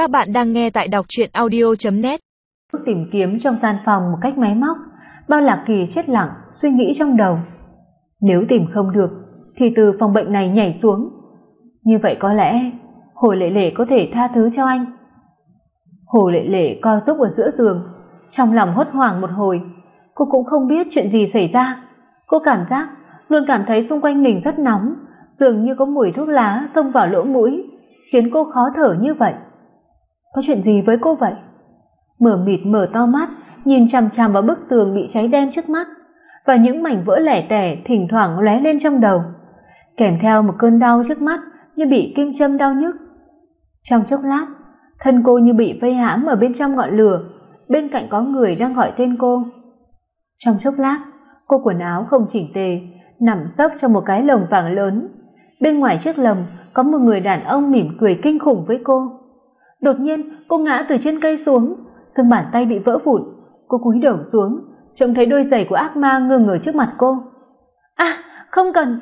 Các bạn đang nghe tại đọc truyện audio.net Tìm kiếm trong gian phòng một cách máy móc, bao lạc kỳ chết lặng, suy nghĩ trong đầu. Nếu tìm không được, thì từ phòng bệnh này nhảy xuống. Như vậy có lẽ, Hồ Lệ Lệ có thể tha thứ cho anh. Hồ Lệ Lệ co giúp ở giữa giường, trong lòng hốt hoảng một hồi. Cô cũng không biết chuyện gì xảy ra. Cô cảm giác, luôn cảm thấy xung quanh mình rất nóng, dường như có mùi thuốc lá xông vào lỗ mũi, khiến cô khó thở như vậy. Có chuyện gì với cô vậy? Mở mịt mở to mắt, nhìn chằm chằm vào bức tường bị cháy đen trước mắt và những mảnh vỡ lẻ tẻ thỉnh thoảng lóe lên trong đầu, kèm theo một cơn đau trước mắt như bị kim châm đau nhức. Trong chốc lát, thân cô như bị vây hãm ở bên trong ngọn lửa, bên cạnh có người đang gọi tên cô. Trong chốc lát, cô quần áo không chỉnh tề, nằm sấp trong một cái lồng vàng lớn. Bên ngoài chiếc lồng có một người đàn ông mỉm cười kinh khủng với cô. Đột nhiên, cô ngã từ trên cây xuống, xương bàn tay bị vỡ vụn. Cô cúi đầu xuống, trông thấy đôi giày của ác ma ngừng ở trước mặt cô. "À, không cần."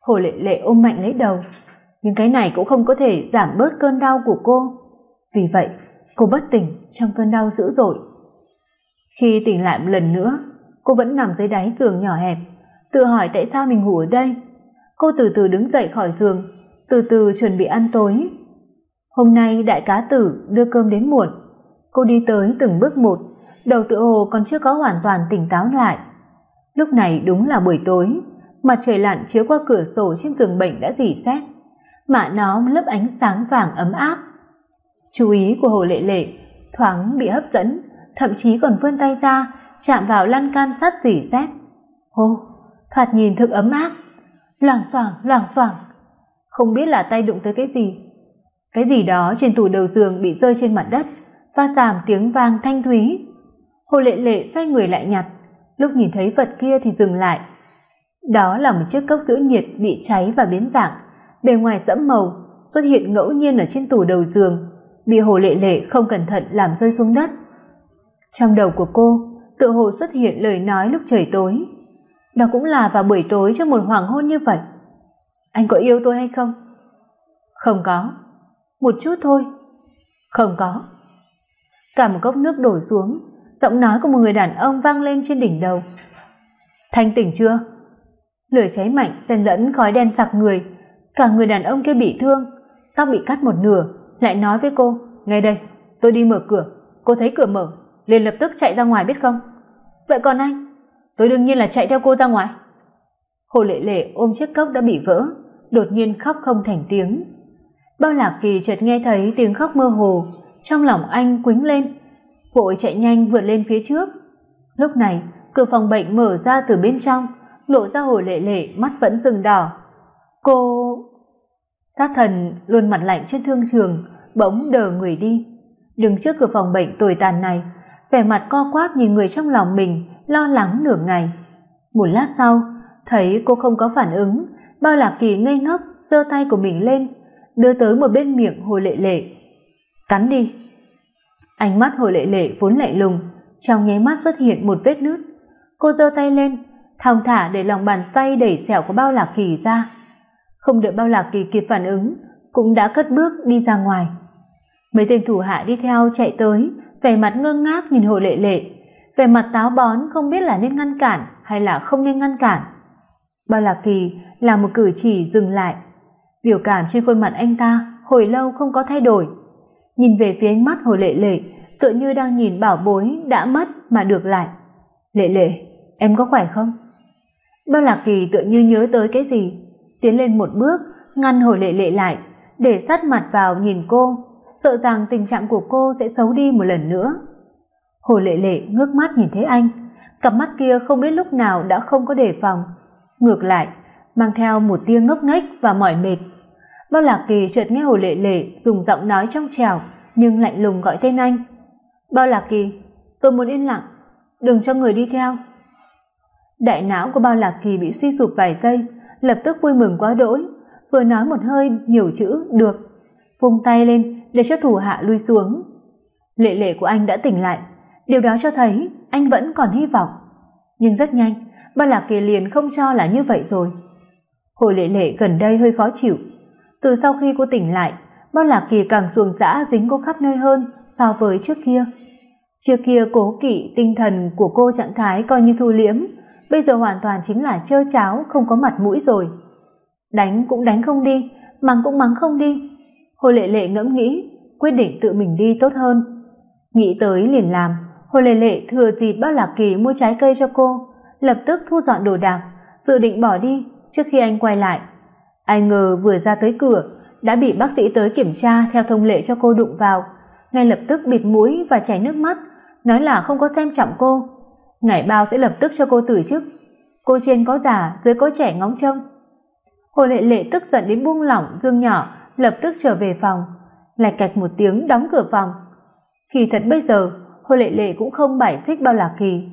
Hồ Lệ Lệ ôm mạnh lấy đầu, nhưng cái này cũng không có thể giảm bớt cơn đau của cô. Vì vậy, cô bất tỉnh trong cơn đau dữ dội. Khi tỉnh lại một lần nữa, cô vẫn nằm dưới đáy giường nhỏ hẹp, tự hỏi tại sao mình ngủ ở đây. Cô từ từ đứng dậy khỏi giường, từ từ chuẩn bị ăn tối. Hôm nay đại cá tử đưa cơm đến muộn. Cô đi tới từng bước một, đầu tự hồ còn chưa có hoàn toàn tỉnh táo lại. Lúc này đúng là buổi tối, mặt trời lặn chiếu qua cửa sổ trên giường bệnh đã rỉ sét, mà nó lấp ánh sáng vàng ấm áp. Chú ý của Hồ Lệ Lệ thoáng bị hấp dẫn, thậm chí còn vươn tay ra chạm vào lan can sắt rỉ sét. Ô, thoạt nhìn thực ấm áp. Loảng xoảng, loảng xoảng. Không biết là tay đụng tới cái gì. Cái gì đó trên tủ đầu giường bị rơi trên mặt đất, và giảm tiếng vang thanh thúy. Hồ Lệ Lệ xoay người lại nhặt, lúc nhìn thấy vật kia thì dừng lại. Đó là một chiếc cốc giữ nhiệt bị cháy và biến dạng, bề ngoài sẫm màu, xuất hiện ngẫu nhiên ở trên tủ đầu giường, bị Hồ Lệ Lệ không cẩn thận làm rơi xuống đất. Trong đầu của cô, tựa hồ xuất hiện lời nói lúc trời tối. Đó cũng là vào buổi tối trong một hoàng hôn như vậy. Anh có yêu tôi hay không? Không có. Một chút thôi. Không có. Cả một cốc nước đổ xuống, giọng nói của một người đàn ông vang lên trên đỉnh đầu. Thanh tỉnh chưa? Lửa cháy mạnh xen lẫn khói đen sặc người, cả người đàn ông kia bị thương, tóc bị cắt một nửa, lại nói với cô, "Ngay đây, tôi đi mở cửa." Cô thấy cửa mở, liền lập tức chạy ra ngoài biết không? Vậy còn anh? Tôi đương nhiên là chạy theo cô ra ngoài. Hồ Lệ Lệ ôm chiếc cốc đã bị vỡ, đột nhiên khóc không thành tiếng. Bao Lạc Kỳ chợt nghe thấy tiếng khóc mơ hồ, trong lòng anh quĩnh lên, vội chạy nhanh vượt lên phía trước. Lúc này, cửa phòng bệnh mở ra từ bên trong, lộ ra Hồ Lệ Lệ mắt vẫn rừng đỏ. Cô Sát thần luôn mặt lạnh trên thương trường, bỗng đờ người đi. Đứng trước cửa phòng bệnh tồi tàn này, vẻ mặt co quắp nhìn người trong lòng mình, lo lắng nửa ngày. Một lát sau, thấy cô không có phản ứng, Bao Lạc Kỳ ngây ngốc giơ tay của mình lên, đưa tới một bên miệng Hồ Lệ Lệ. "Cắn đi." Ánh mắt Hồ Lệ Lệ vốn lạnh lùng, trong nháy mắt xuất hiện một vết nứt. Cô giơ tay lên, thong thả để lòng bàn tay đẩy sẹo của Bao Lạc Kỳ ra. Không đợi Bao Lạc Kỳ kịp phản ứng, cũng đã cất bước đi ra ngoài. Mấy tên thủ hạ đi theo chạy tới, vẻ mặt ngơ ngác nhìn Hồ Lệ Lệ, vẻ mặt táo bón không biết là nên ngăn cản hay là không nên ngăn cản. Bao Lạc Kỳ là một cử chỉ dừng lại, biểu cảm trên khuôn mặt anh ta hồi lâu không có thay đổi. Nhìn về phía ánh mắt Hồ Lệ Lệ, tựa như đang nhìn bảo bối đã mất mà được lại. "Lệ Lệ, em có khỏe không?" Bao Lạc Kỳ tựa như nhớ tới cái gì, tiến lên một bước, ngăn Hồ Lệ Lệ lại, để sát mặt vào nhìn cô, sợ rằng tình trạng của cô sẽ xấu đi một lần nữa. Hồ Lệ Lệ ngước mắt nhìn thấy anh, cặp mắt kia không biết lúc nào đã không có đề phòng, ngược lại mang theo một tia ngốc nghếch và mỏi mệt. Bao Lạc Kỳ chợt nghe Hồ Lệ Lệ dùng giọng nói trong trẻo nhưng lạnh lùng gọi tên anh. "Bao Lạc Kỳ, tôi muốn yên lặng, đừng cho người đi theo." Đại não của Bao Lạc Kỳ bị suy sụp vài giây, lập tức vui mừng quá đỗi, vừa nói một hơi nhiều chữ "được", vung tay lên để cho thủ hạ lui xuống. Lệ lệ của anh đã tỉnh lại, điều đó cho thấy anh vẫn còn hy vọng. Nhưng rất nhanh, Bao Lạc Kỳ liền không cho là như vậy rồi. Hồ Lệ Lệ gần đây hơi khó chịu, từ sau khi cô tỉnh lại, Bao Lạc Kỳ càng xuồng dã dính cô khắp nơi hơn so với trước kia. Trước kia cố kỵ tinh thần của cô trạng thái coi như thu liễm, bây giờ hoàn toàn chính là trơ cháo không có mặt mũi rồi. Đánh cũng đánh không đi, mắng cũng mắng không đi. Hồ Lệ Lệ ngẫm nghĩ, quyết định tự mình đi tốt hơn. Nghĩ tới liền làm, Hồ Lệ Lệ thừa dịp Bao Lạc Kỳ mua trái cây cho cô, lập tức thu dọn đồ đạc, dự định bỏ đi trước khi anh quay lại. Ai ngờ vừa ra tới cửa, đã bị bác sĩ tới kiểm tra theo thông lệ cho cô đụng vào, ngay lập tức bịt mũi và chảy nước mắt, nói là không có xem trọng cô. Ngải bao sẽ lập tức cho cô từ chức. Cô trên có già, dưới có trẻ ngóng trông. Hồ Lệ Lệ tức giận đến buông lỏng dương nhỏ, lập tức trở về phòng, lạch cạch một tiếng đóng cửa phòng. Khi thật bây giờ, Hồ Lệ Lệ cũng không bài thích bao lạc kỳ,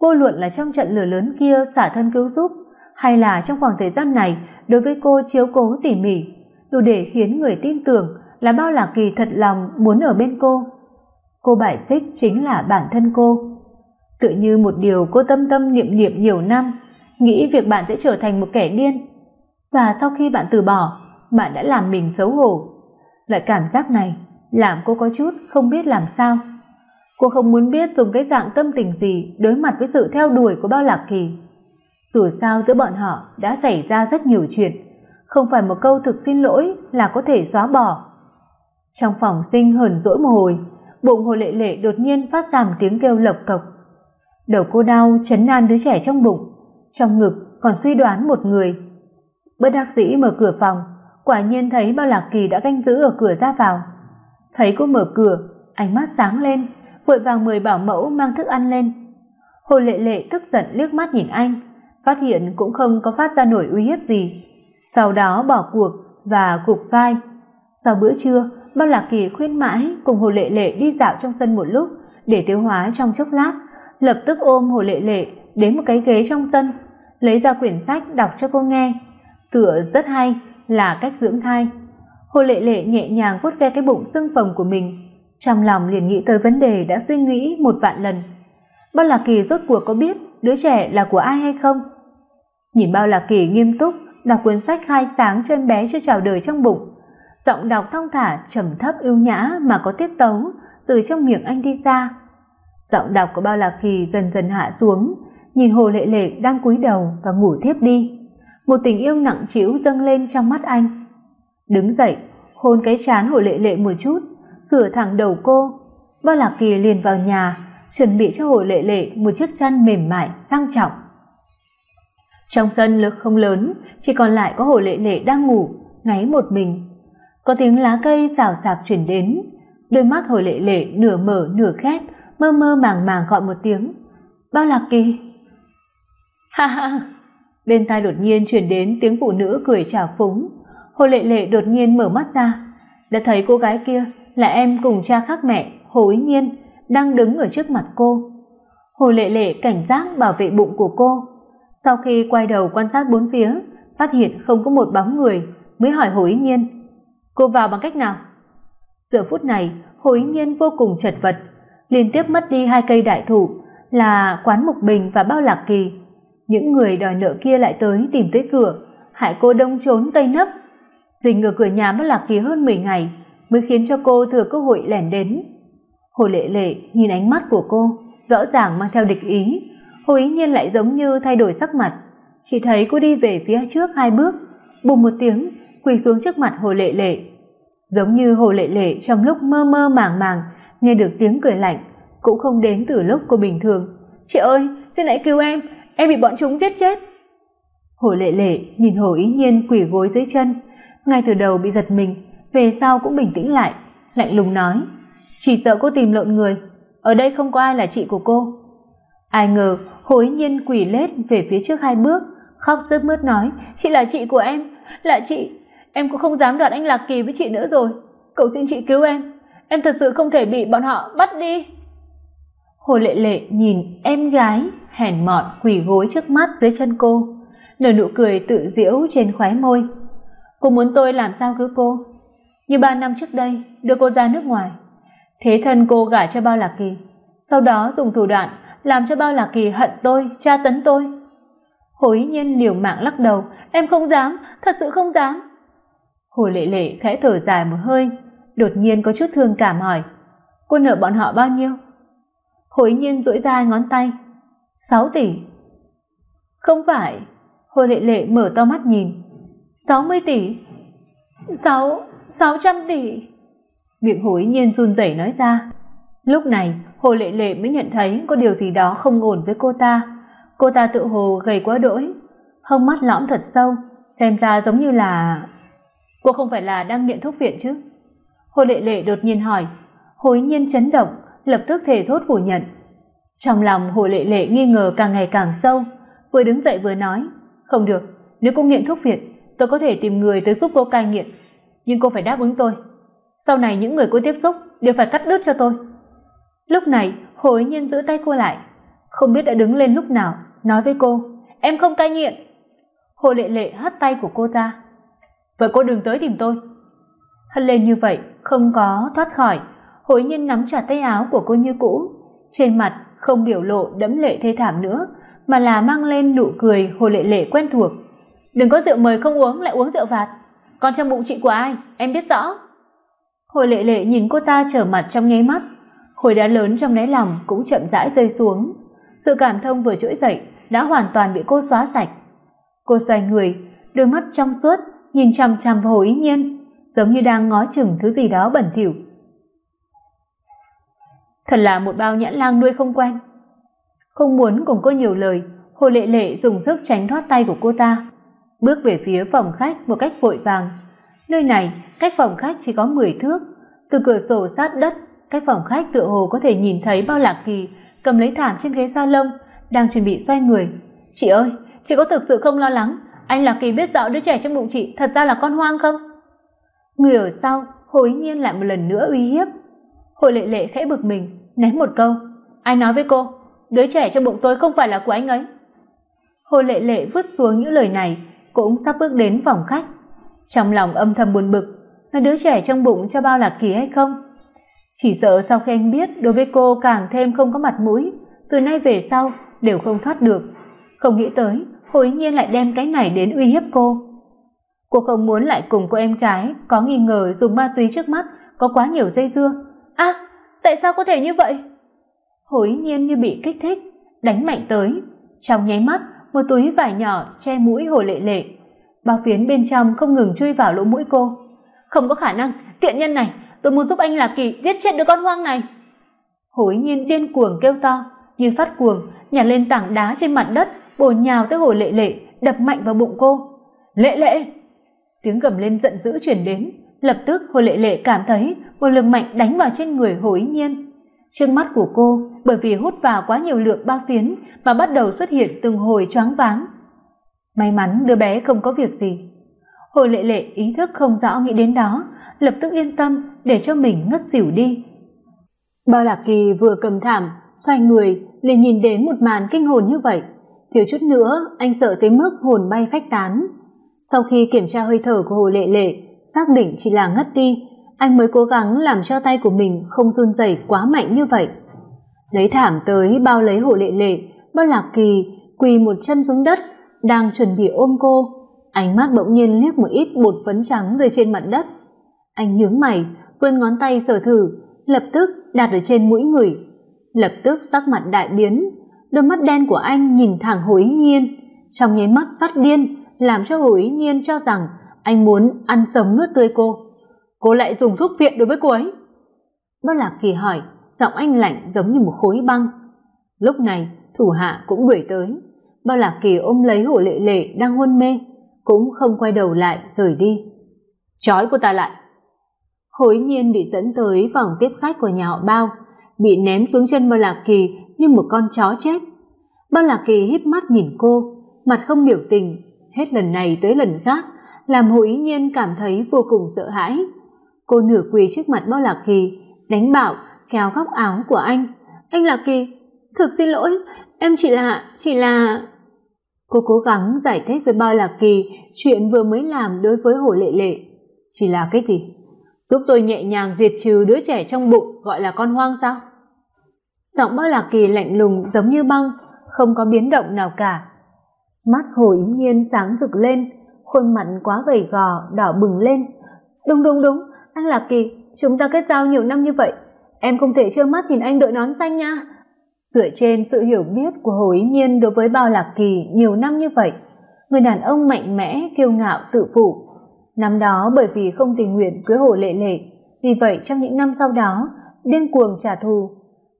vô luận là trong trận lửa lớn kia xả thân cứu giúp, hay là trong khoảng thời gian này đối với cô chiếu cố tỉ mỉ, đủ để khiến người tin tưởng là bao lạc kỳ thật lòng muốn ở bên cô. Cô bài xích chính là bản thân cô. Tự như một điều cô tâm tâm niệm niệm nhiều năm, nghĩ việc bạn sẽ trở thành một kẻ điên. Và sau khi bạn từ bỏ, bạn đã làm mình xấu hổ. Loại cảm giác này làm cô có chút không biết làm sao. Cô không muốn biết dùng cái dạng tâm tình gì đối mặt với sự theo đuổi của Bao Lạc Kỳ. Dù sao giữa bọn họ đã xảy ra rất nhiều chuyện, không phải một câu thực xin lỗi là có thể xóa bỏ. Trong phòng sinh hờn dỗi một hồi, bụng Hồ Lệ Lệ đột nhiên phát ra một tiếng kêu lộc cộc. Đầu cô đau chấn nan đứa trẻ trong bụng, trong ngực còn suy đoán một người. Bất đắc dĩ mở cửa phòng, quả nhiên thấy Bao Lạc Kỳ đã canh giữ ở cửa ra vào. Thấy cô mở cửa, ánh mắt sáng lên, vội vàng mời bảo mẫu mang thức ăn lên. Hồ Lệ Lệ tức giận liếc mắt nhìn anh, phát hiện cũng không có phát ra nổi uy hiếp gì. Sau đó bỏ cuộc và gục vai. Sau bữa trưa, Bao Lạc Kỳ khuyên mãi cùng Hồ Lệ Lệ đi dạo trong sân một lúc để tiêu hóa trong chốc lát, lập tức ôm Hồ Lệ Lệ đến một cái ghế trong sân, lấy ra quyển sách đọc cho cô nghe. Tựa rất hay là cách dưỡng thai. Hồ Lệ Lệ nhẹ nhàng vuốt ve cái bụng sưng phồng của mình, trong lòng liền nghĩ tới vấn đề đã suy nghĩ một vạn lần. Bao Lạc Kỳ rốt cuộc có biết đứa trẻ là của ai hay không? Nhìn Bao Lạc Kỳ nghiêm túc đọc cuốn sách khai sáng cho em bé chưa chào đời trong bụng, giọng đọc thong thả trầm thấp ưu nhã mà có tiết tấu từ trong miệng anh đi ra. Giọng đọc của Bao Lạc Kỳ dần dần hạ xuống, nhìn Hồ Lệ Lệ đang cúi đầu và ngủ thiếp đi. Một tình yêu nặng trĩu dâng lên trong mắt anh. Đứng dậy, hôn cái trán Hồ Lệ Lệ một chút, sửa thẳng đầu cô. Bao Lạc Kỳ liền vào nhà, chuẩn bị cho Hồ Lệ Lệ một chiếc chăn mềm mại sang trọng. Trong sân lực không lớn, chỉ còn lại có Hồ Lệ Lệ đang ngủ, ngáy một mình. Có tiếng lá cây rào rạc chuyển đến, đôi mắt Hồ Lệ Lệ nửa mở nửa khép, mơ mơ màng màng gọi một tiếng. Bao Lạc Kỳ. Ha ha. Bên tai đột nhiên truyền đến tiếng phụ nữ cười chào phúng. Hồ Lệ Lệ đột nhiên mở mắt ra, đã thấy cô gái kia là em cùng cha khác mẹ, Hồ Ý Nhiên, đang đứng ở trước mặt cô. Hồ Lệ Lệ cảnh giác bảo vệ bụng của cô. Sau khi quay đầu quan sát bốn phía, phát hiện không có một bóng người, mới hỏi Hồ Ý Nhiên, "Cô vào bằng cách nào?" Giờ phút này, Hồ Ý Nhiên vô cùng chật vật, liên tiếp mất đi hai cây đại thụ là Quán Mục Bình và Bao Lạc Kỳ. Những người đòi nợ kia lại tới tìm tới cửa, hại cô đông trốn tây nấp. Dình ở cửa nhà Bao Lạc Kỳ hơn 10 ngày, mới khiến cho cô thừa cơ hội lẻn đến. Hồ Lệ Lệ nhìn ánh mắt của cô, rõ ràng mang theo địch ý, cô Ý Nhiên lại giống như thay đổi sắc mặt, chỉ thấy cô đi về phía trước hai bước, bùng một tiếng, quỳ xuống trước mặt Hồ Lệ Lệ. Giống như Hồ Lệ Lệ trong lúc mơ mơ màng màng nghe được tiếng cười lạnh, cũng không đến từ lúc cô bình thường. "Chị ơi, xin hãy cứu em, em bị bọn chúng giết chết." Hồ Lệ Lệ nhìn Hồ Ý Nhiên quỳ gối dưới chân, ngay từ đầu bị giật mình, về sau cũng bình tĩnh lại, lạnh lùng nói: "Chỉ sợ cô tìm lộn người, ở đây không có ai là chị của cô." Ai ngờ, hối Nhiên quỳ lết về phía trước hai bước, khóc rớt mướt nói: "Chị là chị của em, là chị, em cũng không dám đoạt anh Lạc Kỳ với chị nữa rồi, cầu xin chị cứu em, em thật sự không thể bị bọn họ bắt đi." Hồ Lệ Lệ nhìn em gái hèn mọn quỳ gối trước mắt dưới chân cô, nở nụ cười tự giễu trên khóe môi. Cô muốn tôi làm sao cứu cô? Như ba năm trước đây, đưa cô ra nước ngoài. Thế thân cô gả cho Bao Lạc Kỳ, sau đó dùng thủ đoạn làm cho Bao Lạc Kỳ hận tôi, tra tấn tôi. Hồ Ý Nhiên liều mạng lắc đầu, em không dám, thật sự không dám. Hồ Lệ Lệ khẽ thở dài một hơi, đột nhiên có chút thương cảm hỏi cô nợ bọn họ bao nhiêu? Hối nhiên duỗi ra ngón tay sáu tỷ. Không phải. Hồ lệ lệ mở to mắt nhìn sáu mươi tỷ. Sáu sáu trăm tỷ. Miệng hối nhiên run rẩy nói ra lúc này hồ lệ lệ mới nhận thấy có điều gì đó không ổn với cô ta. Cô ta tự hồ gầy quá đỗi hông mắt lõm thật sâu, xem ra giống như là cô không phải là đang nghiện thuốc viện chứ. Hồ lệ lệ đột nhiên hỏi hối nhiên chấn động, lập tức thể thốt phủ nhận. Trong lòng hồ lệ lệ nghi ngờ càng ngày càng sâu, vừa đứng dậy vừa nói, không được, nếu cô nghiện thuốc viện, tôi có thể tìm người tới giúp cô cai nghiện, nhưng cô phải đáp ứng tôi. Sau này những người cô tiếp xúc đều phải cắt đứt cho tôi lúc này hối nhiên giữ tay cô lại. Không biết đã đứng lên lúc nào, nói với cô, em không cai nghiện. Hồ lệ lệ hất tay của cô ta vậy cô đừng tới tìm tôi. Hất lên như vậy, không có thoát khỏi. Hối nhiên nắm chặt tay áo của cô như cũ. Trên mặt không biểu lộ đẫm lệ thê thảm nữa, mà là mang lên nụ cười hồ lệ lệ quen thuộc. Đừng có rượu mời không uống, lại uống rượu phạt còn trong bụng chị của ai? Em biết rõ. Hồ lệ lệ nhìn cô ta trở mặt trong nháy mắt khối đá lớn trong đáy lòng cũng chậm rãi rơi xuống. Sự cảm thông vừa trỗi dậy đã hoàn toàn bị cô xóa sạch. Cô xoay người, đôi mắt trong suốt, nhìn chằm chằm vào hồ ý nhiên, giống như đang ngó chừng thứ gì đó bẩn thỉu. Thật là một bao nhãn lang nuôi không quen. Không muốn cùng cô nhiều lời, hồ lệ lệ dùng sức tránh thoát tay của cô ta. Bước về phía phòng khách một cách vội vàng. Nơi này, cách phòng khách chỉ có mười thước, từ cửa sổ sát đất cách phòng khách tựa hồ có thể nhìn thấy bao lạc kỳ, cầm lấy thảm trên ghế salon, đang chuẩn bị xoay người. Chị ơi, chị có thực sự không lo lắng? Anh lạc kỳ biết rõ đứa trẻ trong bụng chị thật ra là con hoang không? Người ở sau hối nhiên lại một lần nữa uy hiếp. Hồi lệ lệ khẽ bực mình ném một câu. Ai nói với cô, đứa trẻ trong bụng tôi không phải là của anh ấy? Hồ lệ lệ vứt xuống những lời này cũng sắp bước đến phòng khách. Trong lòng âm thầm buồn bực là đứa trẻ trong bụng cho bao lạc kỳ hay không? Chỉ sợ sau khi anh biết đối với cô càng thêm không có mặt mũi, từ nay về sau đều không thoát được. Không nghĩ tới hối nhiên lại đem cái này đến uy hiếp cô. Cô không muốn lại cùng cô em gái có nghi ngờ dùng ma túy trước mắt, có quá nhiều dây dưa. A tại sao có thể như vậy? Hối nhiên như bị kích thích, đánh mạnh tới. Trong nháy mắt, một túi vải nhỏ che mũi hồ lệ lệ. Bao phiến bên trong không ngừng chui vào lỗ mũi cô. Không có khả năng, tiện nhân này tôi muốn giúp anh là kỳ giết chết đứa con hoang này. Hối nhiên điên cuồng kêu to, như phát cuồng nhặt lên tảng đá trên mặt đất, bổ nhào tới hồ lệ lệ, đập mạnh vào bụng cô. Lệ lệ! Tiếng gầm lên giận dữ truyền đến, lập tức hồ lệ lệ cảm thấy một lực mạnh đánh vào trên người hồ ý nhiên. Trước mắt của cô, bởi vì hút vào quá nhiều lượng bao phiến mà bắt đầu xuất hiện từng hồi choáng váng. May mắn đứa bé không có việc gì. Hồ lệ lệ ý thức không rõ nghĩ đến đó lập tức yên tâm để cho mình ngất xỉu đi. Bao lạc kỳ vừa cầm thảm, xoay người liền nhìn đến một màn kinh hồn như vậy. Thiếu chút nữa, anh sợ tới mức hồn bay phách tán. Sau khi kiểm tra hơi thở của hồ lệ lệ, xác định chỉ là ngất đi, anh mới cố gắng làm cho tay của mình không run rẩy quá mạnh như vậy. Lấy thảm tới bao lấy hồ lệ lệ, bao lạc kỳ quỳ một chân xuống đất, đang chuẩn bị ôm cô. Ánh mắt bỗng nhiên liếc một ít bột phấn trắng rơi trên mặt đất anh nhướng mày, vươn ngón tay sờ thử, lập tức đặt ở trên mũi người. Lập tức sắc mặt đại biến, đôi mắt đen của anh nhìn thẳng hồ ý nhiên. Trong nháy mắt phát điên, làm cho hồ ý nhiên cho rằng anh muốn ăn sống nuốt tươi cô. Cô lại dùng thuốc viện đối với cô ấy. Bất lạc kỳ hỏi, giọng anh lạnh giống như một khối băng. Lúc này, thủ hạ cũng đuổi tới. Bao lạc kỳ ôm lấy hồ lệ lệ đang hôn mê, cũng không quay đầu lại rời đi. Trói cô ta lại hối nhiên bị dẫn tới phòng tiếp khách của nhà họ bao, bị ném xuống chân bao lạc kỳ như một con chó chết. Bao lạc kỳ híp mắt nhìn cô, mặt không biểu tình, hết lần này tới lần khác, làm hồ ý nhiên cảm thấy vô cùng sợ hãi. Cô nửa quỳ trước mặt bao lạc kỳ, đánh bảo kéo góc áo của anh. Anh lạc kỳ, thực xin lỗi, em chỉ là chỉ là cô cố gắng giải thích với bao lạc kỳ chuyện vừa mới làm đối với hồ lệ lệ. Chỉ là cái gì? Giúp tôi nhẹ nhàng diệt trừ đứa trẻ trong bụng, gọi là con hoang sao? Giọng bao lạc kỳ lạnh lùng giống như băng, không có biến động nào cả. Mắt hồ ý nhiên sáng rực lên, khuôn mặt quá gầy gò, đỏ bừng lên. Đúng đúng đúng anh lạc kỳ, chúng ta kết giao nhiều năm như vậy, em không thể trơ mắt nhìn anh đội nón xanh nha. Dựa trên sự hiểu biết của hồ ý nhiên đối với bao lạc kỳ nhiều năm như vậy, người đàn ông mạnh mẽ, kiêu ngạo, tự phụ năm đó bởi vì không tình nguyện cưới hồ lệ lệ, vì vậy trong những năm sau đó, điên cuồng trả thù.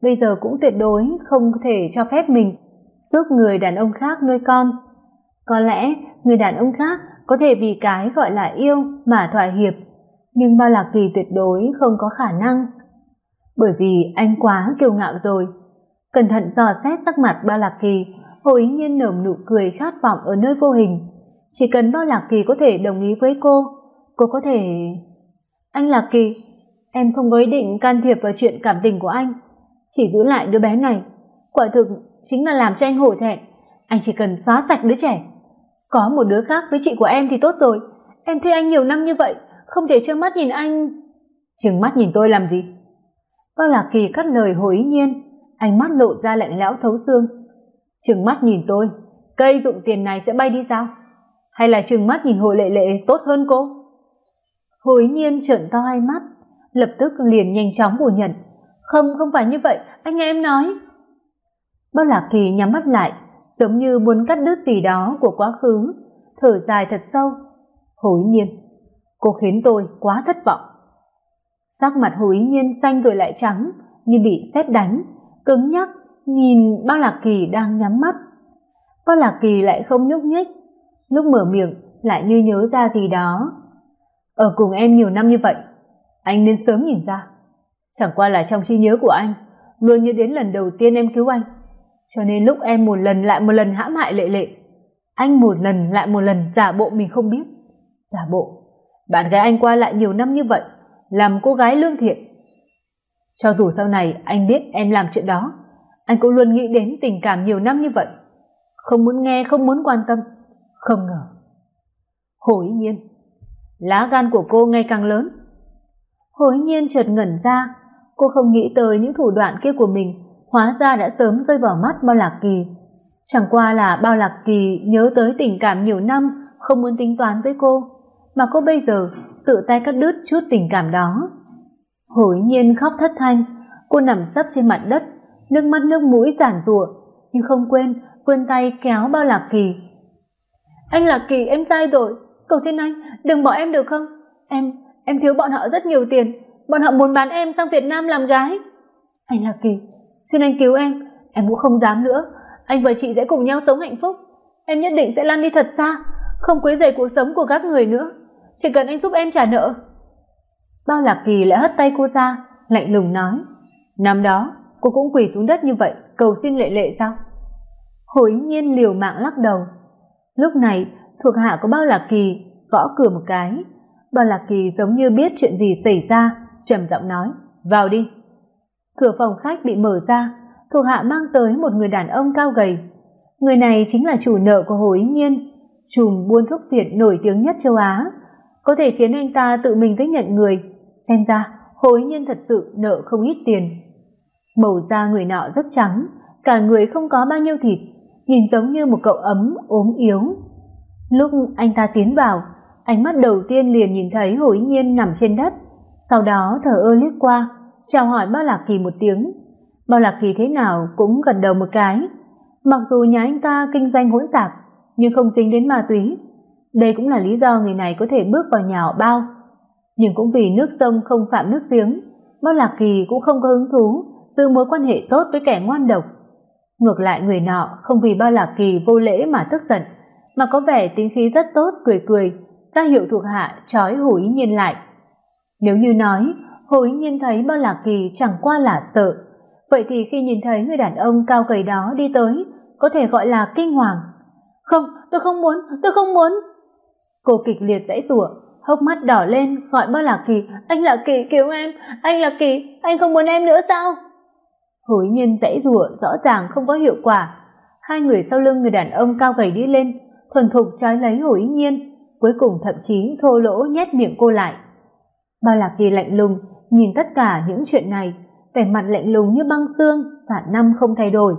Bây giờ cũng tuyệt đối không thể cho phép mình giúp người đàn ông khác nuôi con. Có lẽ người đàn ông khác có thể vì cái gọi là yêu mà thỏa hiệp, nhưng bao lạc kỳ tuyệt đối không có khả năng. Bởi vì anh quá kiêu ngạo rồi. Cẩn thận dò xét sắc mặt bao lạc kỳ hồ ý nhiên nở nụ cười khát vọng ở nơi vô hình chỉ cần bao lạc kỳ có thể đồng ý với cô cô có thể anh lạc kỳ, em không có ý định can thiệp vào chuyện cảm tình của anh. Chỉ giữ lại đứa bé này. Quả thực chính là làm cho anh hổ thẹn. Anh chỉ cần xóa sạch đứa trẻ. Có một đứa khác với chị của em thì tốt rồi. Em thấy anh nhiều năm như vậy, không thể trơ mắt nhìn anh. Trừng mắt nhìn tôi làm gì? Bao lạc kỳ cắt lời hồ ý nhiên. Ánh mắt lộ ra lạnh lẽo thấu xương. Trừng mắt nhìn tôi. Cây dụng tiền này sẽ bay đi sao? Hay là trừng mắt nhìn hồ lệ lệ tốt hơn cô? Hối nhiên trợn to hai mắt, lập tức liền nhanh chóng phủ nhận. Không không phải như vậy, anh nghe em nói. Bao lạc kỳ nhắm mắt lại, giống như muốn cắt đứt gì đó của quá khứ. Thở dài thật sâu. Hối nhiên, cô khiến tôi quá thất vọng. Sắc mặt hối nhiên xanh rồi lại trắng, như bị sét đánh. Cứng nhắc, nhìn bao lạc kỳ đang nhắm mắt. Bao lạc kỳ lại không nhúc nhích lúc mở miệng lại như nhớ ra gì đó. Ở cùng em nhiều năm như vậy, anh nên sớm nhìn ra. Chẳng qua là trong trí nhớ của anh, luôn nhớ đến lần đầu tiên em cứu anh. Cho nên lúc em một lần lại một lần hãm hại lệ lệ, anh một lần lại một lần giả bộ mình không biết. Giả bộ? Bạn gái anh qua lại nhiều năm như vậy, làm cô gái lương thiện. Cho dù sau này anh biết em làm chuyện đó, anh cũng luôn nghĩ đến tình cảm nhiều năm như vậy. Không muốn nghe, không muốn quan tâm không ngờ. Hồ ý nhiên, lá gan của cô ngày càng lớn. Hồ ý nhiên chợt ngẩn ra, cô không nghĩ tới những thủ đoạn kia của mình hóa ra đã sớm rơi vào mắt bao lạc kỳ. Chẳng qua là bao lạc kỳ nhớ tới tình cảm nhiều năm không muốn tính toán với cô, mà cô bây giờ tự tay cắt đứt chút tình cảm đó. Hối nhiên khóc thất thanh, cô nằm sấp trên mặt đất, nước mắt nước mũi giản rụa nhưng không quên vươn tay kéo bao lạc kỳ anh là kỳ, em sai rồi. Cầu xin anh, đừng bỏ em được không? Em em thiếu bọn họ rất nhiều tiền. Bọn họ muốn bán em sang việt nam làm gái. Anh là kỳ, xin anh cứu em. Em cũng không dám nữa. Anh và chị sẽ cùng nhau sống hạnh phúc. Em nhất định sẽ lăn đi thật xa, không quấy rầy cuộc sống của các người nữa. Chỉ cần anh giúp em trả nợ. Bao lạc kỳ lại hất tay cô ra, lạnh lùng nói. Năm đó, cô cũng quỳ xuống đất như vậy, cầu xin lệ lệ sao? Hối nhiên liều mạng lắc đầu lúc này, thuộc hạ của bao lạc kỳ gõ cửa một cái. Bao lạc kỳ giống như biết chuyện gì xảy ra, trầm giọng nói, vào đi. Cửa phòng khách bị mở ra, thuộc hạ mang tới một người đàn ông cao gầy. Người này chính là chủ nợ của hồ ý nhiên trùm buôn thuốc phiện nổi tiếng nhất châu á. Có thể khiến anh ta tự mình tới nhận người. Xem ra, hồ ý nhiên thật sự nợ không ít tiền. Màu da người nọ rất trắng, cả người không có bao nhiêu thịt nhìn giống như một cậu ấm ốm yếu. Lúc anh ta tiến vào, ánh mắt đầu tiên liền nhìn thấy hồ ý nhiên nằm trên đất. Sau đó thở ơ liếc qua, chào hỏi bao lạc kỳ một tiếng. Bao lạc kỳ thế nào cũng gật đầu một cái. Mặc dù nhà anh ta kinh doanh hỗn tạp, nhưng không tính đến ma túy. Đây cũng là lý do người này có thể bước vào nhà họ bao. Nhưng cũng vì nước sông không phạm nước giếng, bao lạc kỳ cũng không có hứng thú, từ mối quan hệ tốt với kẻ ngoan độc ngược lại người nọ không vì bao lạc kỳ vô lễ mà tức giận mà có vẻ tính khí rất tốt cười cười ra hiệu thuộc hạ trói hồ ý nhiên lại. Nếu như nói hồ ý nhiên thấy bao lạc kỳ chẳng qua là sợ vậy thì khi nhìn thấy người đàn ông cao gầy đó đi tới có thể gọi là kinh hoàng. Không tôi không muốn tôi không muốn. Cô kịch liệt giãy giụa, hốc mắt đỏ lên gọi bao lạc kỳ anh lạc kỳ cứu em anh lạc kỳ anh không muốn em nữa sao? Hối nhiên dãy rủa, rõ ràng không có hiệu quả. Hai người sau lưng người đàn ông cao gầy đi lên, thuần thục trói lấy hối nhiên, cuối cùng thậm chí thô lỗ nhét miệng cô lại. Bao lạc kỳ lạnh lùng, nhìn tất cả những chuyện này, vẻ mặt lạnh lùng như băng xương cả năm không thay đổi.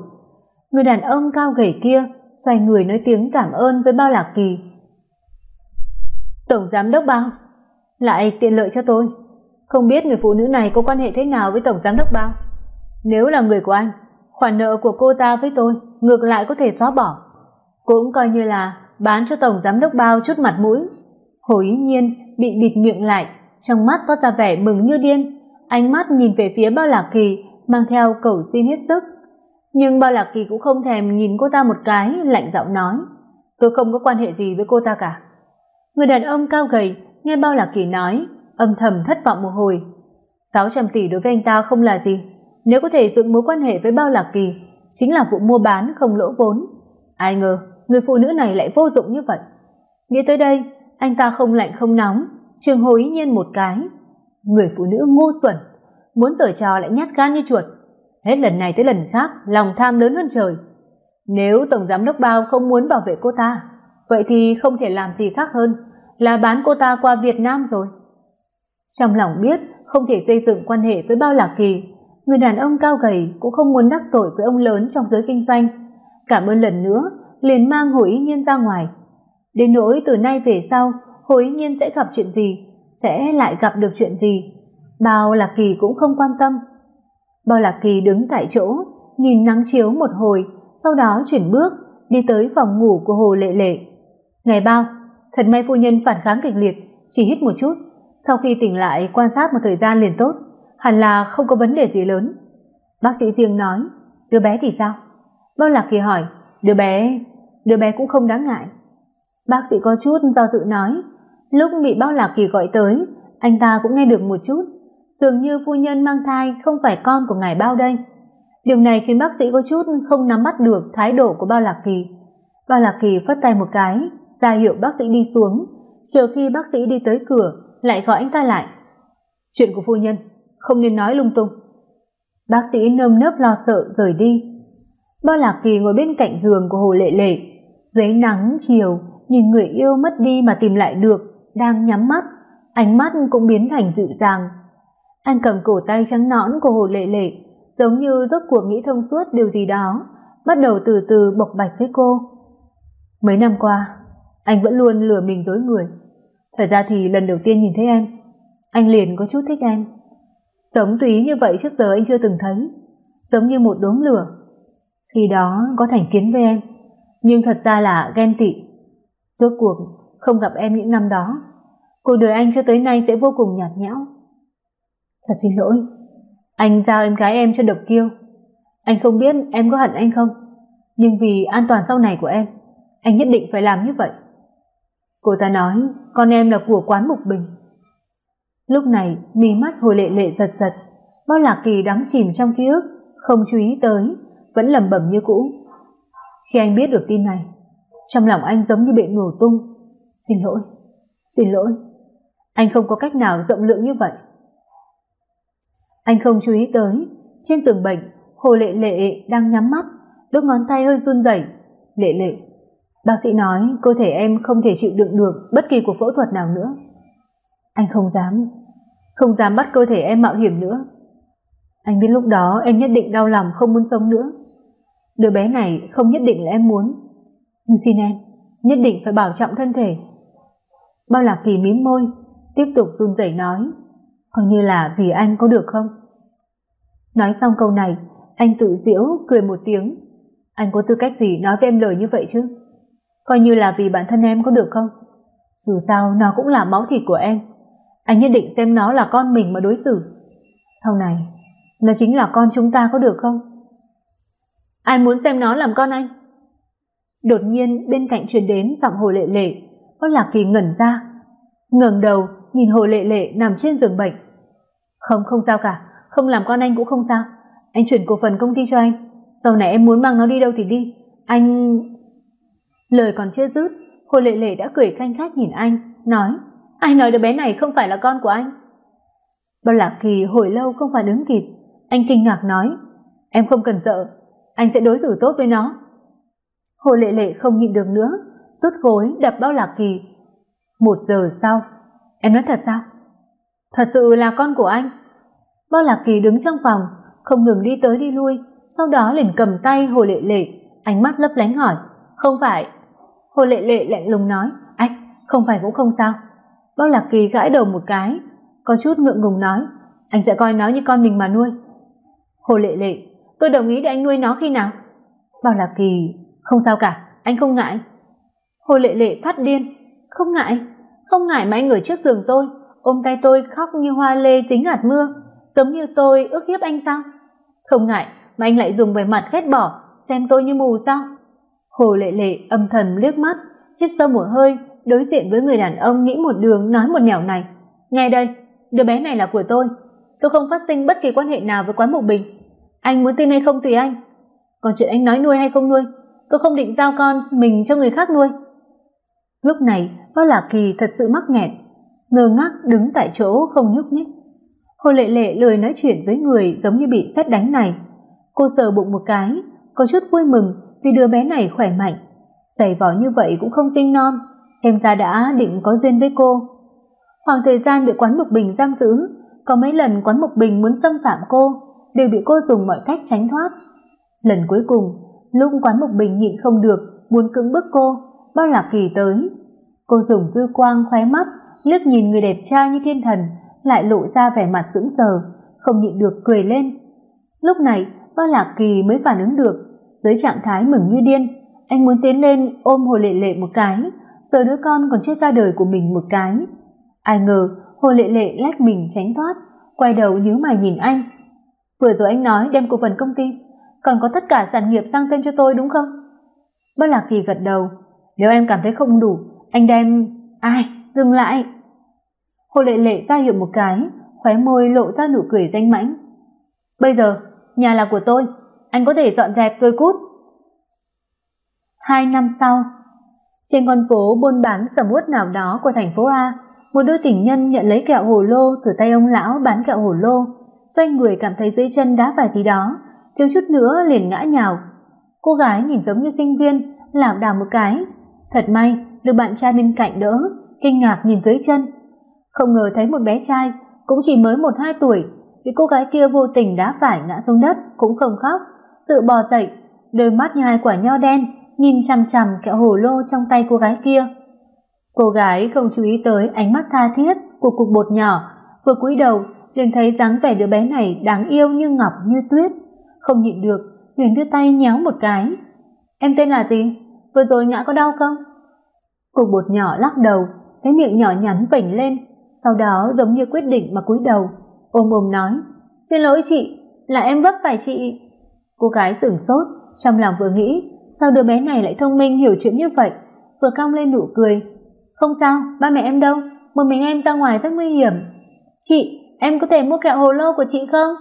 Người đàn ông cao gầy kia, xoay người nói tiếng cảm ơn với bao lạc kỳ. Tổng giám đốc bao, lại tiện lợi cho tôi. Không biết người phụ nữ này có quan hệ thế nào với tổng giám đốc bao? Nếu là người của anh, khoản nợ của cô ta với tôi ngược lại có thể xóa bỏ. Cũng coi như là bán cho tổng giám đốc bao chút mặt mũi. Hồ ý nhiên bị bịt miệng lại, trong mắt có ra vẻ mừng như điên. Ánh mắt nhìn về phía bao lạc kỳ, mang theo cầu xin hết sức. Nhưng bao lạc kỳ cũng không thèm nhìn cô ta một cái, lạnh giọng nói, tôi không có quan hệ gì với cô ta cả. Người đàn ông cao gầy nghe bao lạc kỳ nói, âm thầm thất vọng một hồi. Sáu trăm tỷ đối với anh ta không là gì nếu có thể dựng mối quan hệ với bao lạc kỳ, chính là vụ mua bán không lỗ vốn. Ai ngờ, người phụ nữ này lại vô dụng như vậy. Nghĩ tới đây, anh ta không lạnh không nóng, trường hối nhiên một cái. Người phụ nữ ngu xuẩn, muốn tở trò lại nhát gan như chuột. Hết lần này tới lần khác, lòng tham lớn hơn trời. Nếu tổng giám đốc bao không muốn bảo vệ cô ta, vậy thì không thể làm gì khác hơn là bán cô ta qua việt nam rồi. Trong lòng biết không thể xây dựng quan hệ với bao lạc kỳ người đàn ông cao gầy cũng không muốn đắc tội với ông lớn trong giới kinh doanh. Cảm ơn lần nữa, liền mang hồ ý nhiên ra ngoài. Đến nỗi từ nay về sau, hồ ý nhiên sẽ gặp chuyện gì, sẽ lại gặp được chuyện gì? Bao lạc kỳ cũng không quan tâm. Bao lạc kỳ đứng tại chỗ, nhìn nắng chiếu một hồi, sau đó chuyển bước, đi tới phòng ngủ của hồ lệ lệ. Ngày bao, thật may phu nhân phản kháng kịch liệt, chỉ hít một chút. Sau khi tỉnh lại, quan sát một thời gian liền tốt hẳn là không có vấn đề gì lớn. Bác sĩ riêng nói, đứa bé thì sao? Bao lạc kỳ hỏi, đứa bé đứa bé cũng không đáng ngại. Bác sĩ có chút do dự nói, lúc bị bao lạc kỳ gọi tới, anh ta cũng nghe được một chút. Dường như phu nhân mang thai không phải con của ngài bao đây. Điều này khiến bác sĩ có chút không nắm bắt được thái độ của bao lạc kỳ. Bao lạc kỳ phất tay một cái, ra hiệu bác sĩ đi xuống. Chờ khi bác sĩ đi tới cửa, lại gọi anh ta lại. Chuyện của phu nhân không nên nói lung tung. Bác sĩ nơm nớp lo sợ, rời đi. Bao lạc kỳ ngồi bên cạnh giường của hồ lệ lệ dưới nắng chiều, nhìn người yêu mất đi mà tìm lại được, đang nhắm mắt, ánh mắt cũng biến thành dịu dàng. Anh cầm cổ tay trắng nõn của hồ lệ lệ, giống như rốt cuộc nghĩ thông suốt điều gì đó, bắt đầu từ từ bộc bạch với cô. Mấy năm qua, anh vẫn luôn lừa mình dối người. Thật ra thì lần đầu tiên nhìn thấy em, anh liền có chút thích em sống tùy như vậy trước giờ anh chưa từng thấy. Giống như một đốm lửa. Khi đó có thành kiến với em. Nhưng thật ra là ghen tị. Rốt cuộc, không gặp em những năm đó. Cuộc đời anh cho tới nay sẽ vô cùng nhạt nhẽo. Thật xin lỗi. Anh giao em gái em cho độc kiêu. Anh không biết em có hận anh không? Nhưng vì an toàn sau này của em, anh nhất định phải làm như vậy. Cô ta nói, con em là của quán mục bình lúc này mí mắt hồi lệ lệ giật giật. Bao lạc kỳ đắm chìm trong ký ức, không chú ý tới, vẫn lẩm bẩm như cũ. Khi anh biết được tin này, trong lòng anh giống như bị nổ tung. Xin lỗi xin lỗi. Anh không có cách nào rộng lượng như vậy. Anh không chú ý tới, trên tường bệnh, hồ lệ lệ đang nhắm mắt đốt ngón tay hơi run rẩy. Lệ lệ, bác sĩ nói cơ thể em không thể chịu đựng được bất kỳ cuộc phẫu thuật nào nữa. Anh không dám không dám bắt cơ thể em mạo hiểm nữa. Anh biết lúc đó em nhất định đau lòng không muốn sống nữa. Đứa bé này không nhất định là em muốn. Nhưng xin em, nhất định phải bảo trọng thân thể. Bao lạc kỳ mím môi, tiếp tục run rẩy nói, coi như là vì anh có được không? Nói xong câu này, anh tự giễu cười một tiếng. Anh có tư cách gì nói với em lời như vậy chứ? Coi như là vì bản thân em có được không? Dù sao nó cũng là máu thịt của em anh nhất định xem nó là con mình mà đối xử. Sau này, nó chính là con chúng ta có được không? Ai muốn xem nó làm con anh? Đột nhiên, bên cạnh truyền đến giọng hồ lệ lệ có lạc kỳ ngẩn ra. Ngẩng đầu, nhìn hồ lệ lệ nằm trên giường bệnh. Không không sao cả. Không làm con anh cũng không sao. Anh chuyển cổ phần công ty cho anh. Sau này em muốn mang nó đi đâu thì đi. Anh lời còn chưa dứt, hồ lệ lệ đã cười khanh khách nhìn anh, nói ai nói đứa bé này không phải là con của anh. Bao lạc kỳ hồi lâu không phản ứng kịp. Anh kinh ngạc nói em không cần sợ anh sẽ đối xử tốt với nó. Hồ lệ lệ không nhịn được nữa rút gối đập bao lạc kỳ. Một giờ sau em nói thật sao? Thật sự là con của anh. Bao lạc kỳ đứng trong phòng không ngừng đi tới đi lui sau đó liền cầm tay hồ lệ lệ ánh mắt lấp lánh hỏi không phải. Hồ lệ lệ lạnh lùng nói Anh, không phải cũng không sao bao lạc kỳ gãi đầu một cái có chút ngượng ngùng nói, anh sẽ coi nó như con mình mà nuôi. Hồ Lệ Lệ, tôi đồng ý để anh nuôi nó khi nào? Bao Lạc Kỳ, không sao cả, anh không ngại. Hồ Lệ Lệ phát điên, không ngại, không ngại mà anh ở trước giường tôi, ôm tay tôi khóc như hoa lê tính hạt mưa, giống như tôi ước hiếp anh sao? Không ngại mà anh lại dùng vẻ mặt ghét bỏ, xem tôi như mù sao? Hồ Lệ Lệ âm thầm liếc mắt, hít sâu một hơi, đối diện với người đàn ông nghĩ một đường nói một nẻo này. Nghe đây, đứa bé này là của tôi, tôi không phát sinh bất kỳ quan hệ nào với quán Mộc Bình. Anh muốn tin hay không tùy anh. Còn chuyện anh nói nuôi hay không nuôi, tôi không định giao con mình cho người khác nuôi. Lúc này, Bao Lạc Kỳ thật sự mắc nghẹn, ngơ ngác đứng tại chỗ không nhúc nhích. Hồ Lệ Lệ lười nói chuyện với người giống như bị xét đánh này. Cô sờ bụng một cái, có chút vui mừng vì đứa bé này khỏe mạnh. Dày vỏ như vậy cũng không sinh non, xem ra đã định có duyên với cô. Khoảng thời gian bị quán Mục Bình giam giữ, có mấy lần quán Mục Bình muốn xâm phạm cô, đều bị cô dùng mọi cách tránh thoát. Lần cuối cùng, lúc quán Mục Bình nhịn không được, muốn cưỡng bức cô, bao lạc kỳ tới. Cô dùng dư quang khóe mắt, liếc nhìn người đẹp trai như thiên thần, lại lộ ra vẻ mặt sững sờ, không nhịn được cười lên. Lúc này, bao lạc kỳ mới phản ứng được, dưới trạng thái mừng như điên, anh muốn tiến lên ôm Hồ Lệ Lệ một cái, giờ đứa con còn chưa ra đời của mình một cái. Ai ngờ, Hồ Lệ Lệ lách mình tránh thoát, quay đầu nhíu mày nhìn anh. Vừa rồi anh nói đem cổ phần công ty, còn có tất cả sản nghiệp sang tên cho tôi đúng không? Bất Lạc Kỳ gật đầu, nếu em cảm thấy không đủ, anh đem... Ai? Dừng lại! Hồ Lệ Lệ ra hiệu một cái, khóe môi lộ ra nụ cười danh mãnh. Bây giờ, nhà là của tôi, anh có thể dọn dẹp rồi cút. Hai năm sau, trên con phố buôn bán sầm uất nào đó của thành phố A, một đôi tình nhân nhận lấy kẹo hồ lô từ tay ông lão bán kẹo hồ lô. xoay người cảm thấy dưới chân đá phải gì đó, thiếu chút nữa liền ngã nhào. Cô gái nhìn giống như sinh viên, lảo đảo một cái. Thật may, được bạn trai bên cạnh đỡ, kinh ngạc nhìn dưới chân. Không ngờ thấy một bé trai, cũng chỉ mới một hai tuổi, bị cô gái kia vô tình đá phải ngã xuống đất, cũng không khóc, tự bò dậy, đôi mắt như hai quả nho đen, nhìn chằm chằm kẹo hồ lô trong tay cô gái kia. Cô gái không chú ý tới ánh mắt tha thiết của cục bột nhỏ, vừa cúi đầu liền thấy dáng vẻ đứa bé này đáng yêu như ngọc như tuyết, không nhịn được, liền đưa tay nhéo một cái. "Em tên là gì? Vừa rồi ngã có đau không?" Cục bột nhỏ lắc đầu, cái miệng nhỏ nhắn vểnh lên, sau đó giống như quyết định mà cúi đầu, ôm ôm nói: "Xin lỗi chị, là em vấp phải chị." Cô gái sửng sốt, trong lòng vừa nghĩ, sao đứa bé này lại thông minh hiểu chuyện như vậy, vừa cong lên nụ cười. "Không sao, ba mẹ em đâu, một mình em ra ngoài rất nguy hiểm." "Chị, em có thể mua kẹo hồ lô của chị không?"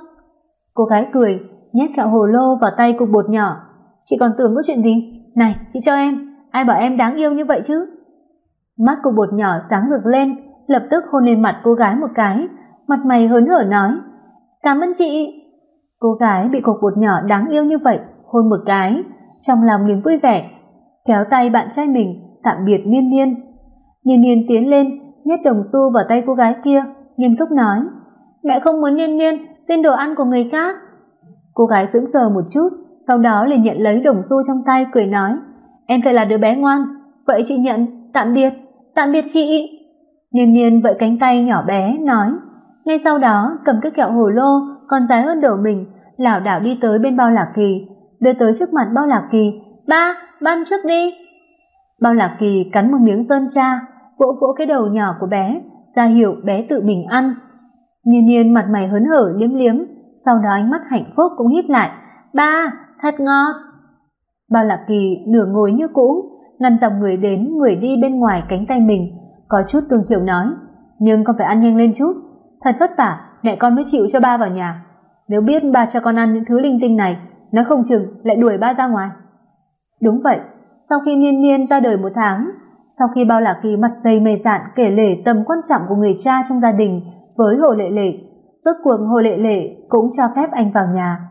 Cô gái cười, nhét kẹo hồ lô vào tay cục bột nhỏ. "Chị còn tưởng có chuyện gì? Này, chị cho em, ai bảo em đáng yêu như vậy chứ?" Mắt cục bột nhỏ sáng rực lên, lập tức hôn lên mặt cô gái một cái, mặt mày hớn hở nói: "Cảm ơn chị." Cô gái bị cục bột nhỏ đáng yêu như vậy hôn một cái, trong lòng liền vui vẻ, kéo tay bạn trai mình tạm biệt Niên Niên. Niên Niên tiến lên, nhét đồng xu vào tay cô gái kia, nghiêm túc nói: "Mẹ không muốn Niên Niên xin đồ ăn của người khác." Cô gái sững sờ một chút, sau đó liền nhận lấy đồng xu trong tay cười nói: "Em phải là đứa bé ngoan, vậy chị nhận, tạm biệt, tạm biệt chị." Niên Niên vẫy cánh tay nhỏ bé nói, ngay sau đó cầm cái kẹo hồ lô còn dài hơn đầu mình, lảo đảo đi tới bên Bao Lạc Kỳ, đưa tới trước mặt Bao Lạc Kỳ, "Ba, ban trước đi." Bao Lạc Kỳ cắn một miếng sơn cha, vỗ vỗ cái đầu nhỏ của bé, ra hiệu bé tự mình ăn. Nhiên Nhiên mặt mày hớn hở liếm liếm, sau đó ánh mắt hạnh phúc cũng híp lại, "Ba, thật ngọt." Bao Lạc Kỳ nửa ngồi như cũ, ngăn dòng người đến người đi bên ngoài cánh tay mình, có chút tương chiều nói, "Nhưng con phải ăn nhanh lên chút, thật vất vả, mẹ con mới chịu cho ba vào nhà." Nếu biết ba cho con ăn những thứ linh tinh này, nó không chừng lại đuổi ba ra ngoài. Đúng vậy, sau khi Niên Niên ra đời một tháng, sau khi Bao Lạc Kỳ mặt dày mày dạn kể lể tầm quan trọng của người cha trong gia đình với Hồ Lệ Lệ, rốt cuộc Hồ Lệ Lệ cũng cho phép anh vào nhà.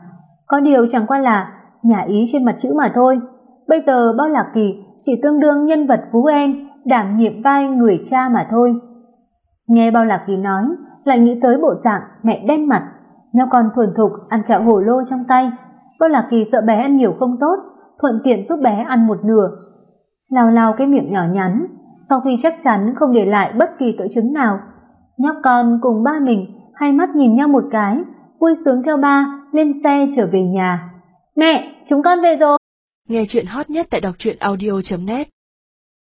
Có điều chẳng qua là nhà ý trên mặt chữ mà thôi. Bây giờ Bao Lạc Kỳ chỉ tương đương nhân vật Phú Em, đảm nhiệm vai người cha mà thôi. Nghe Bao Lạc Kỳ nói, lại nghĩ tới bộ dạng mẹ đen mặt Nhóc còn thuần thục ăn kẹo hồ lô trong tay, Tôi là Kỳ sợ bé ăn nhiều không tốt, thuận tiện giúp bé ăn một nửa. Lao lao cái miệng nhỏ nhắn, sau khi chắc chắn không để lại bất kỳ tội chứng nào, Nhóc con cùng ba mình hai mắt nhìn nhau một cái, vui sướng theo ba lên xe trở về nhà. Mẹ, chúng con về rồi. Nghe truyện hot nhất tại đọc truyện audio.net